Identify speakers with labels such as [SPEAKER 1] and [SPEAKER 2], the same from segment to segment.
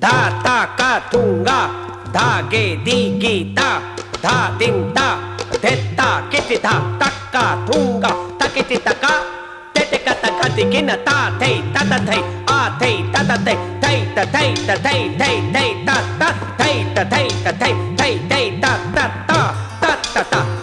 [SPEAKER 1] Da ta ka tunga, da ge di gi da, da din da, de ta ki ti da, ta ka tunga, ta ki ti ta ka, te te ka ta ka ti ki na ta te ta ta te, a te ta ta te, te ta te ta te te te ta ta, te ta te ta te te te ta ta ta ta ta ta.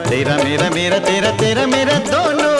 [SPEAKER 2] तेरा मेरा मेरा तेरा तेरा मेरा दोनों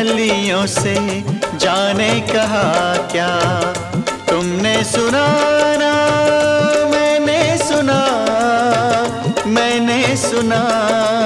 [SPEAKER 2] कलियों से जाने कहा क्या? तुमने सुना ना? मैंने सुना मैंने सुना।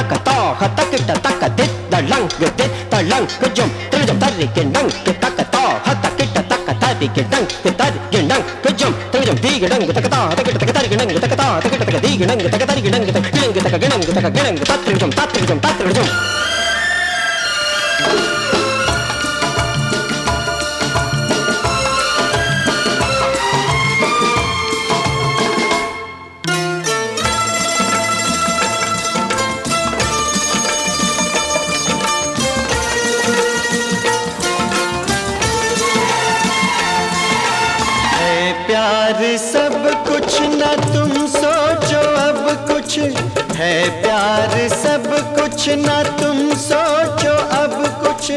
[SPEAKER 3] taka to hata kita taka dit dalang gedit talang kejom terjom tarik genang kita taka to hata kita taka tarik genang kita tarik genang kejom terjom di genang kita kata hata kita taka tarik genang kita kata hata kita taka di genang kita taka tarik genang kita genang kita taka genang kita taka genang kita tarik genang tarik genang tarik genang
[SPEAKER 2] प्यार, सब कुछ ना तुम सोचो अब कुछ है प्यार, सब कुछ ना तुम सोचो अब कुछ।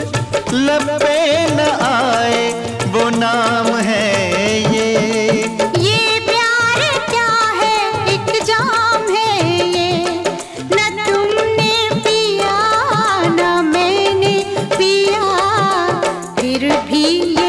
[SPEAKER 2] लपे न आए, वो नाम है ये।
[SPEAKER 4] ये प्यार क्या है? है ये। न तुमने पिया, न मैंने पिया, फिर भी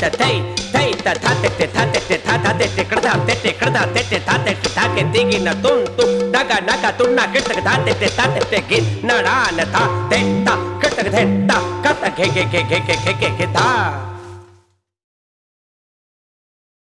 [SPEAKER 1] ta tay tay ta tha te te tha te te tha tha te te kada te te kada te te tha te tha ke digi na tun tu daga naga tun na kirta tha te te tha te te gin na ra na tha te ta kirta te ta kata ge ge ge ge ge ge ge tha